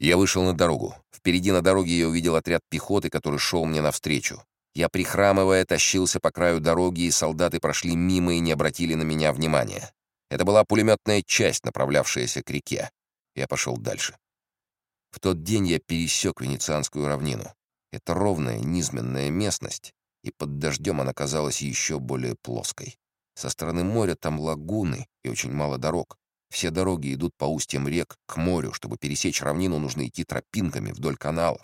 Я вышел на дорогу. Впереди на дороге я увидел отряд пехоты, который шел мне навстречу. Я, прихрамывая, тащился по краю дороги, и солдаты прошли мимо и не обратили на меня внимания. Это была пулеметная часть, направлявшаяся к реке. Я пошел дальше. В тот день я пересек Венецианскую равнину. Это ровная, низменная местность, и под дождем она казалась еще более плоской. Со стороны моря там лагуны и очень мало дорог. Все дороги идут по устьям рек к морю. Чтобы пересечь равнину, нужно идти тропинками вдоль каналов.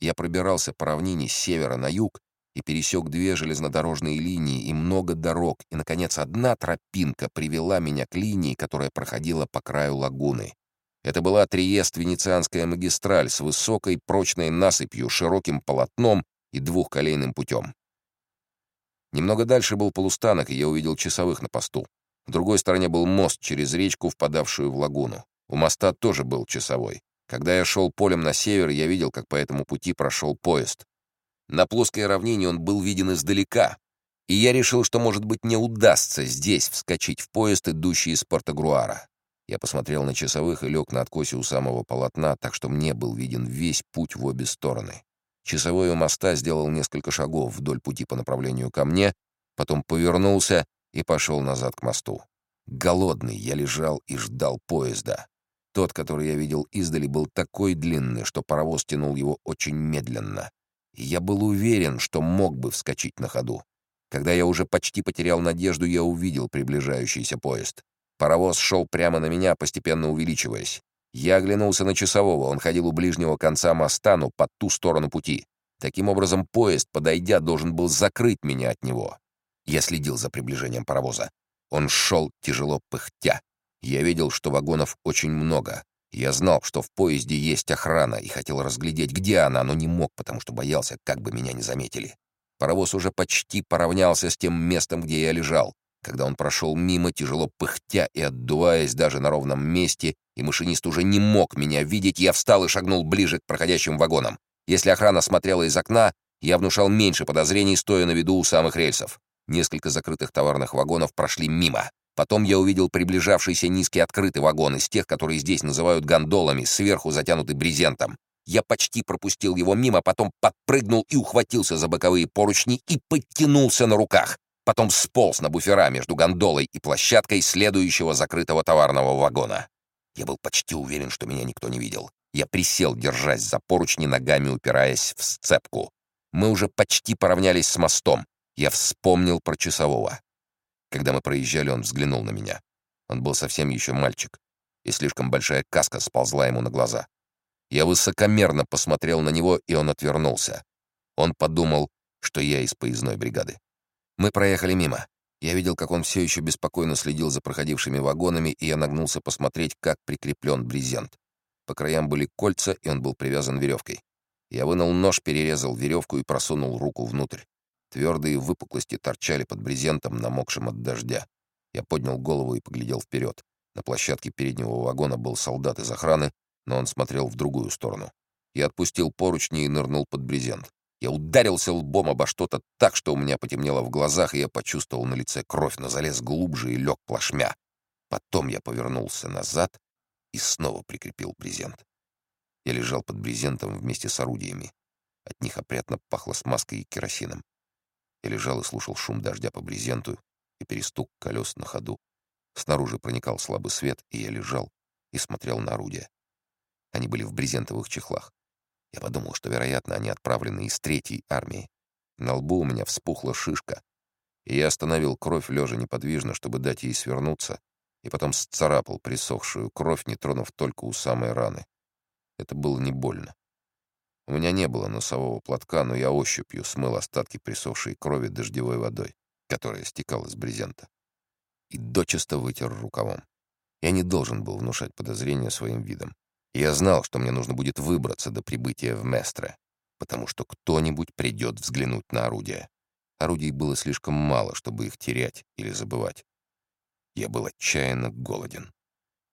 Я пробирался по равнине с севера на юг и пересек две железнодорожные линии и много дорог, и, наконец, одна тропинка привела меня к линии, которая проходила по краю лагуны. Это была Триест-Венецианская магистраль с высокой прочной насыпью, широким полотном и двухколейным путем. Немного дальше был полустанок, и я увидел часовых на посту. В другой стороне был мост через речку, впадавшую в лагуну. У моста тоже был часовой. Когда я шел полем на север, я видел, как по этому пути прошел поезд. На плоской равнине он был виден издалека, и я решил, что, может быть, не удастся здесь вскочить в поезд, идущий из Портогруара. Я посмотрел на часовых и лег на откосе у самого полотна, так что мне был виден весь путь в обе стороны. Часовой у моста сделал несколько шагов вдоль пути по направлению ко мне, потом повернулся и пошел назад к мосту. Голодный я лежал и ждал поезда. Тот, который я видел издали, был такой длинный, что паровоз тянул его очень медленно. Я был уверен, что мог бы вскочить на ходу. Когда я уже почти потерял надежду, я увидел приближающийся поезд. Паровоз шел прямо на меня, постепенно увеличиваясь. Я оглянулся на часового, он ходил у ближнего конца моста, но по ту сторону пути. Таким образом, поезд, подойдя, должен был закрыть меня от него. Я следил за приближением паровоза. Он шел, тяжело пыхтя. Я видел, что вагонов очень много. Я знал, что в поезде есть охрана, и хотел разглядеть, где она, но не мог, потому что боялся, как бы меня не заметили. Паровоз уже почти поравнялся с тем местом, где я лежал. Когда он прошел мимо, тяжело пыхтя и отдуваясь даже на ровном месте, и машинист уже не мог меня видеть, я встал и шагнул ближе к проходящим вагонам. Если охрана смотрела из окна, я внушал меньше подозрений, стоя на виду у самых рельсов. Несколько закрытых товарных вагонов прошли мимо. Потом я увидел приближавшийся низкий открытый вагон из тех, которые здесь называют гондолами, сверху затянутый брезентом. Я почти пропустил его мимо, потом подпрыгнул и ухватился за боковые поручни и подтянулся на руках потом сполз на буфера между гондолой и площадкой следующего закрытого товарного вагона. Я был почти уверен, что меня никто не видел. Я присел, держась за поручни, ногами упираясь в сцепку. Мы уже почти поравнялись с мостом. Я вспомнил про часового. Когда мы проезжали, он взглянул на меня. Он был совсем еще мальчик, и слишком большая каска сползла ему на глаза. Я высокомерно посмотрел на него, и он отвернулся. Он подумал, что я из поездной бригады. Мы проехали мимо. Я видел, как он все еще беспокойно следил за проходившими вагонами, и я нагнулся посмотреть, как прикреплен брезент. По краям были кольца, и он был привязан веревкой. Я вынул нож, перерезал веревку и просунул руку внутрь. Твердые выпуклости торчали под брезентом, намокшим от дождя. Я поднял голову и поглядел вперед. На площадке переднего вагона был солдат из охраны, но он смотрел в другую сторону. Я отпустил поручни и нырнул под брезент. Я ударился лбом обо что-то так, что у меня потемнело в глазах, и я почувствовал на лице кровь, но залез глубже и лег плашмя. Потом я повернулся назад и снова прикрепил брезент. Я лежал под брезентом вместе с орудиями. От них опрятно пахло смазкой и керосином. Я лежал и слушал шум дождя по брезенту и перестук колес на ходу. Снаружи проникал слабый свет, и я лежал и смотрел на орудия. Они были в брезентовых чехлах. Я подумал, что, вероятно, они отправлены из третьей армии. На лбу у меня вспухла шишка, и я остановил кровь лежа неподвижно, чтобы дать ей свернуться, и потом сцарапал присохшую кровь, не тронув только у самой раны. Это было не больно. У меня не было носового платка, но я ощупью смыл остатки присохшей крови дождевой водой, которая стекала с брезента, и дочисто вытер рукавом. Я не должен был внушать подозрения своим видом. Я знал, что мне нужно будет выбраться до прибытия в Местре, потому что кто-нибудь придет взглянуть на орудия. Орудий было слишком мало, чтобы их терять или забывать. Я был отчаянно голоден.